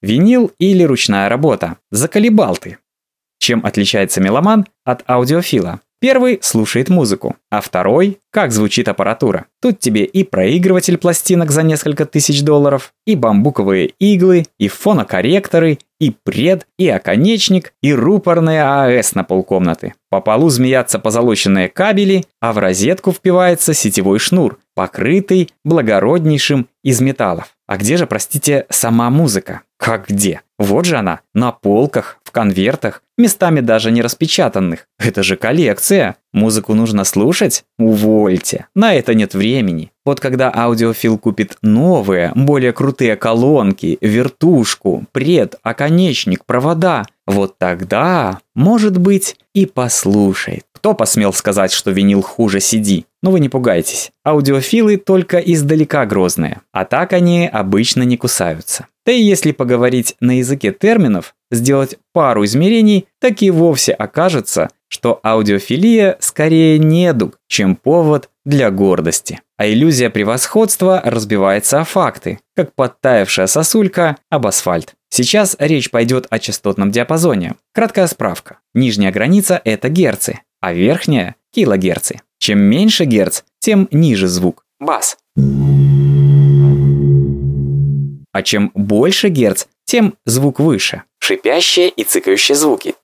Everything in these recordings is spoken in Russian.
Винил или ручная работа? Заколебал ты. Чем отличается меломан от аудиофила? Первый слушает музыку, а второй – как звучит аппаратура. Тут тебе и проигрыватель пластинок за несколько тысяч долларов, и бамбуковые иглы, и фонокорректоры, и пред, и оконечник, и рупорные АЭС на полкомнаты. По полу змеятся позолоченные кабели, а в розетку впивается сетевой шнур, покрытый благороднейшим из металлов. А где же, простите, сама музыка? Как где? Вот же она, на полках, в конвертах, местами даже не распечатанных. Это же коллекция. Музыку нужно слушать? Увольте. На это нет времени. Вот когда аудиофил купит новые, более крутые колонки, вертушку, пред, оконечник, провода, вот тогда, может быть, и послушает. Кто посмел сказать, что винил хуже CD? Но ну вы не пугайтесь. Аудиофилы только издалека грозные, а так они обычно не кусаются. Да и если поговорить на языке терминов, сделать пару измерений, так и вовсе окажется, что аудиофилия скорее недуг, чем повод для гордости. А иллюзия превосходства разбивается о факты, как подтаявшая сосулька об асфальт. Сейчас речь пойдет о частотном диапазоне. Краткая справка. Нижняя граница – это герцы, а верхняя – килогерцы. Чем меньше герц, тем ниже звук – бас. А чем больше герц, тем звук выше – шипящие и цикающие звуки.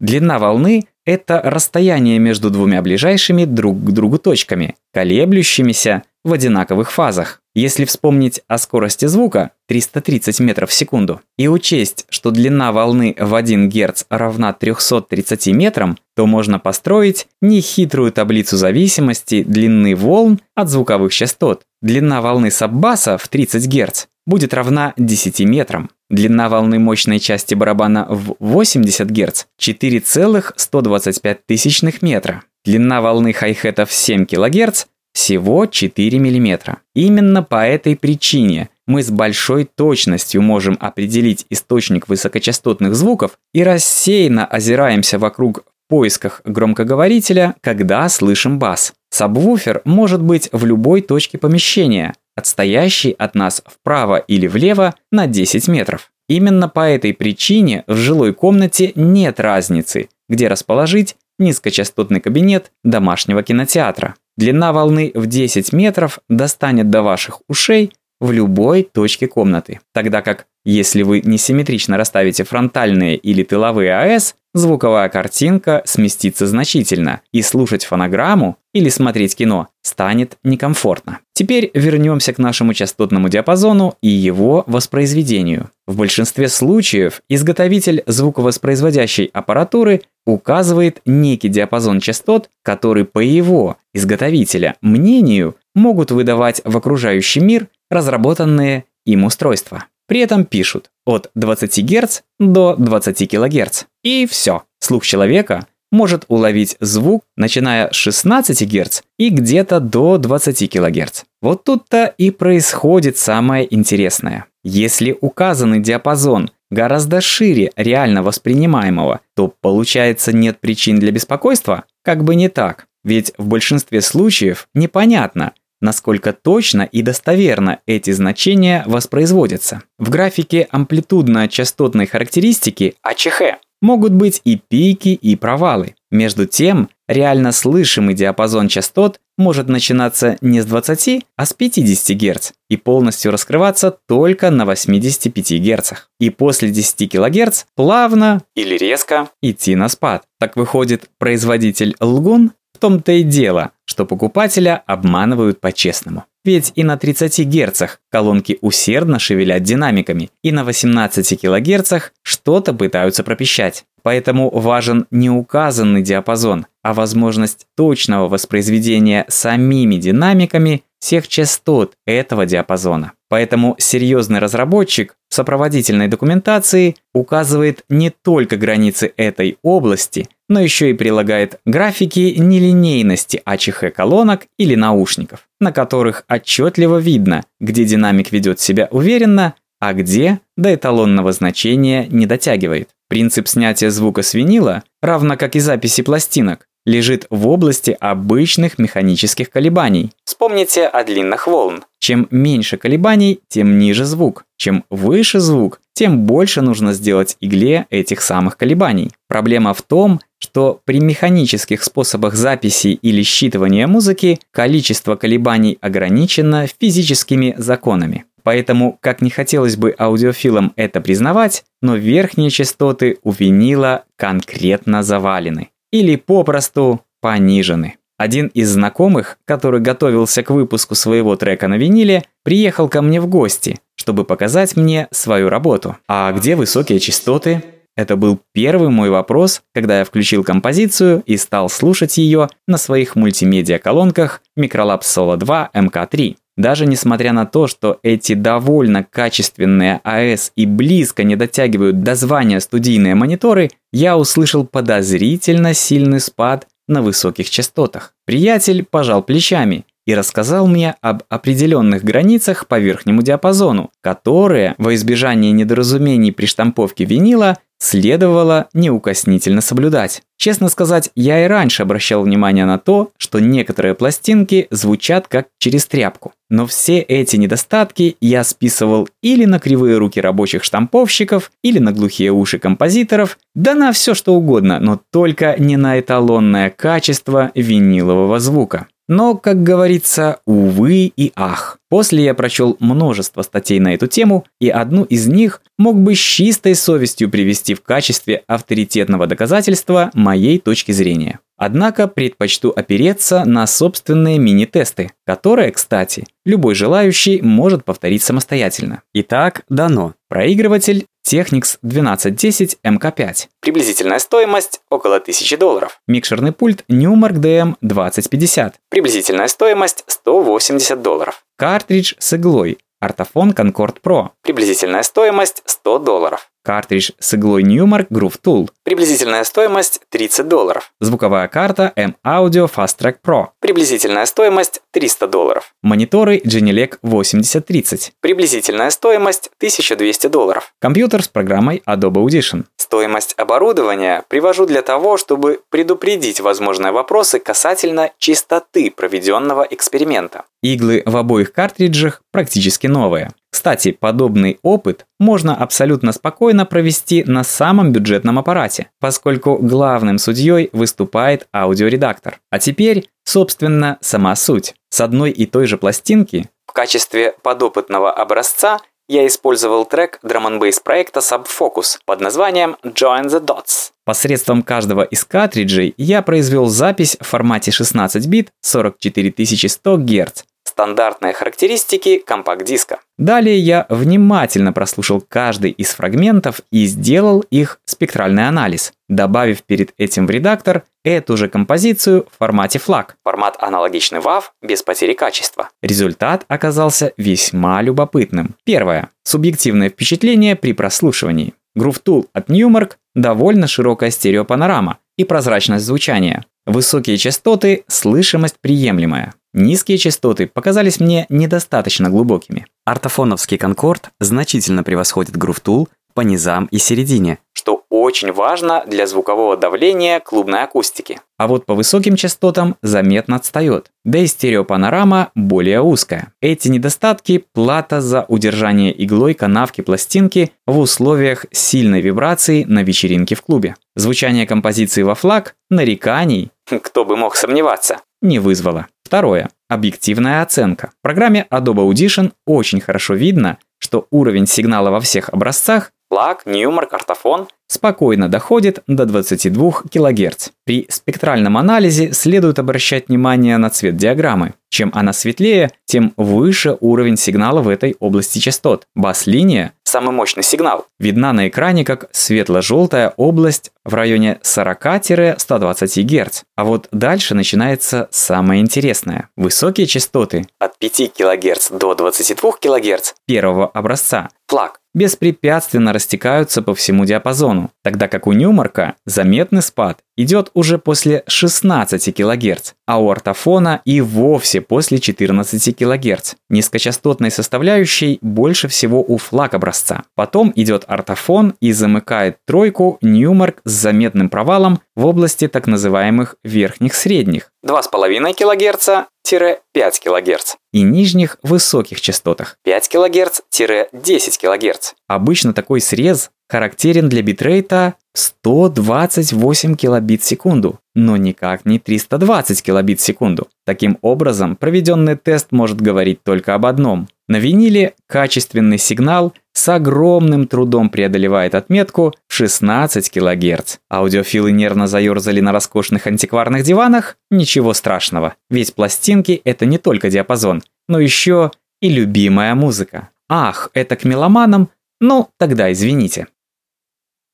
Длина волны – это расстояние между двумя ближайшими друг к другу точками, колеблющимися в одинаковых фазах. Если вспомнить о скорости звука 330 метров в секунду и учесть, что длина волны в 1 Гц равна 330 метрам, то можно построить нехитрую таблицу зависимости длины волн от звуковых частот. Длина волны саббаса в 30 Гц будет равна 10 метрам. Длина волны мощной части барабана в 80 Гц – 4,125 тысячных метра. Длина волны хай-хета в 7 кГц всего 4 мм. Именно по этой причине мы с большой точностью можем определить источник высокочастотных звуков и рассеянно озираемся вокруг в поисках громкоговорителя, когда слышим бас. Сабвуфер может быть в любой точке помещения, отстоящий от нас вправо или влево на 10 метров. Именно по этой причине в жилой комнате нет разницы, где расположить низкочастотный кабинет домашнего кинотеатра. Длина волны в 10 метров достанет до ваших ушей в любой точке комнаты, тогда как если вы несимметрично расставите фронтальные или тыловые АЭС, звуковая картинка сместится значительно, и слушать фонограмму или смотреть кино станет некомфортно. Теперь вернемся к нашему частотному диапазону и его воспроизведению. В большинстве случаев изготовитель звуковоспроизводящей аппаратуры указывает некий диапазон частот, который по его, изготовителя, мнению, могут выдавать в окружающий мир разработанные им устройства. При этом пишут от 20 Гц до 20 кГц. И все. Слух человека может уловить звук, начиная с 16 Гц и где-то до 20 кГц. Вот тут-то и происходит самое интересное. Если указанный диапазон гораздо шире реально воспринимаемого, то получается нет причин для беспокойства? Как бы не так. Ведь в большинстве случаев непонятно, насколько точно и достоверно эти значения воспроизводятся. В графике амплитудно-частотной характеристики АЧХ могут быть и пики, и провалы. Между тем, реально слышимый диапазон частот может начинаться не с 20, а с 50 Гц и полностью раскрываться только на 85 Гц. И после 10 кГц плавно или резко идти на спад. Так выходит, производитель лгун в том-то и дело, что покупателя обманывают по-честному. Ведь и на 30 Гц колонки усердно шевелят динамиками, и на 18 кГц что-то пытаются пропищать. Поэтому важен не указанный диапазон, а возможность точного воспроизведения самими динамиками всех частот этого диапазона. Поэтому серьезный разработчик в сопроводительной документации указывает не только границы этой области, но еще и прилагает графики нелинейности АЧХ колонок или наушников, на которых отчетливо видно, где динамик ведет себя уверенно, а где до эталонного значения не дотягивает. Принцип снятия звука с винила, равно как и записи пластинок, лежит в области обычных механических колебаний. Вспомните о длинных волн. Чем меньше колебаний, тем ниже звук. Чем выше звук, тем больше нужно сделать игле этих самых колебаний. Проблема в том, что при механических способах записи или считывания музыки количество колебаний ограничено физическими законами. Поэтому, как не хотелось бы аудиофилам это признавать, но верхние частоты у винила конкретно завалены. Или попросту понижены. Один из знакомых, который готовился к выпуску своего трека на виниле, приехал ко мне в гости, чтобы показать мне свою работу. А где высокие частоты? Это был первый мой вопрос, когда я включил композицию и стал слушать ее на своих мультимедиа-колонках Microlab Solo 2 MK3. Даже несмотря на то, что эти довольно качественные АС и близко не дотягивают до звания студийные мониторы, я услышал подозрительно сильный спад на высоких частотах. Приятель пожал плечами и рассказал мне об определенных границах по верхнему диапазону, которые, во избежание недоразумений при штамповке винила, следовало неукоснительно соблюдать. Честно сказать, я и раньше обращал внимание на то, что некоторые пластинки звучат как через тряпку. Но все эти недостатки я списывал или на кривые руки рабочих штамповщиков, или на глухие уши композиторов, да на все что угодно, но только не на эталонное качество винилового звука. Но, как говорится, увы и ах. После я прочел множество статей на эту тему, и одну из них мог бы с чистой совестью привести в качестве авторитетного доказательства моей точки зрения. Однако предпочту опереться на собственные мини-тесты, которые, кстати, любой желающий может повторить самостоятельно. Итак, дано. Проигрыватель Technics 1210 MK5. Приблизительная стоимость около 1000 долларов. Микшерный пульт Newmark DM 2050. Приблизительная стоимость 180 долларов. Картридж с иглой Артофон Concord Pro. Приблизительная стоимость 100 долларов. Картридж с иглой Newmark Groove Tool. Приблизительная стоимость 30 долларов. Звуковая карта M-Audio Fast Track Pro. Приблизительная стоимость 300 долларов. Мониторы Genelec 8030. Приблизительная стоимость 1200 долларов. Компьютер с программой Adobe Audition. Стоимость оборудования привожу для того, чтобы предупредить возможные вопросы касательно чистоты проведенного эксперимента. Иглы в обоих картриджах практически новые. Кстати, подобный опыт можно абсолютно спокойно провести на самом бюджетном аппарате, поскольку главным судьей выступает аудиоредактор. А теперь, собственно, сама суть. С одной и той же пластинки в качестве подопытного образца я использовал трек драм н проекта Subfocus под названием Join the Dots. Посредством каждого из картриджей я произвел запись в формате 16 бит 44100 Гц стандартные характеристики компакт-диска. Далее я внимательно прослушал каждый из фрагментов и сделал их спектральный анализ, добавив перед этим в редактор эту же композицию в формате FLAC. Формат аналогичный WAV, без потери качества. Результат оказался весьма любопытным. Первое. Субъективное впечатление при прослушивании. Groove Tool от Newmark – довольно широкая стереопанорама и прозрачность звучания. Высокие частоты, слышимость приемлемая. Низкие частоты показались мне недостаточно глубокими. Артофоновский конкорд значительно превосходит Tool по низам и середине, что очень важно для звукового давления клубной акустики. А вот по высоким частотам заметно отстает, да и стереопанорама более узкая. Эти недостатки – плата за удержание иглой канавки пластинки в условиях сильной вибрации на вечеринке в клубе. Звучание композиции во флаг нареканий, кто бы мог сомневаться, не вызвало. Второе. Объективная оценка. В программе Adobe Audition очень хорошо видно, что уровень сигнала во всех образцах Лак, Ньюмар, картофон спокойно доходит до 22 кГц. При спектральном анализе следует обращать внимание на цвет диаграммы. Чем она светлее, тем выше уровень сигнала в этой области частот. Бас-линия – самый мощный сигнал. Видна на экране как светло-желтая область в районе 40-120 Гц. А вот дальше начинается самое интересное. Высокие частоты от 5 кГц до 22 кГц первого образца. Флаг беспрепятственно растекаются по всему диапазону, тогда как у Ньюмарка заметный спад идет уже после 16 кГц, а у ортофона и вовсе после 14 кГц. Низкочастотной составляющей больше всего у флаг образца. Потом идет ортофон и замыкает тройку Ньюмарк с заметным провалом в области так называемых верхних средних 2,5 кГц 5 кГц и нижних высоких частотах 5 кГц-10 кГц. Обычно такой срез характерен для битрейта 128 килобит в секунду, но никак не 320 килобит в секунду. Таким образом, проведенный тест может говорить только об одном. На виниле качественный сигнал с огромным трудом преодолевает отметку в 16 кГц. Аудиофилы нервно заерзали на роскошных антикварных диванах? Ничего страшного, ведь пластинки – это не только диапазон, но еще и любимая музыка. Ах, это к меломанам? Ну, тогда извините.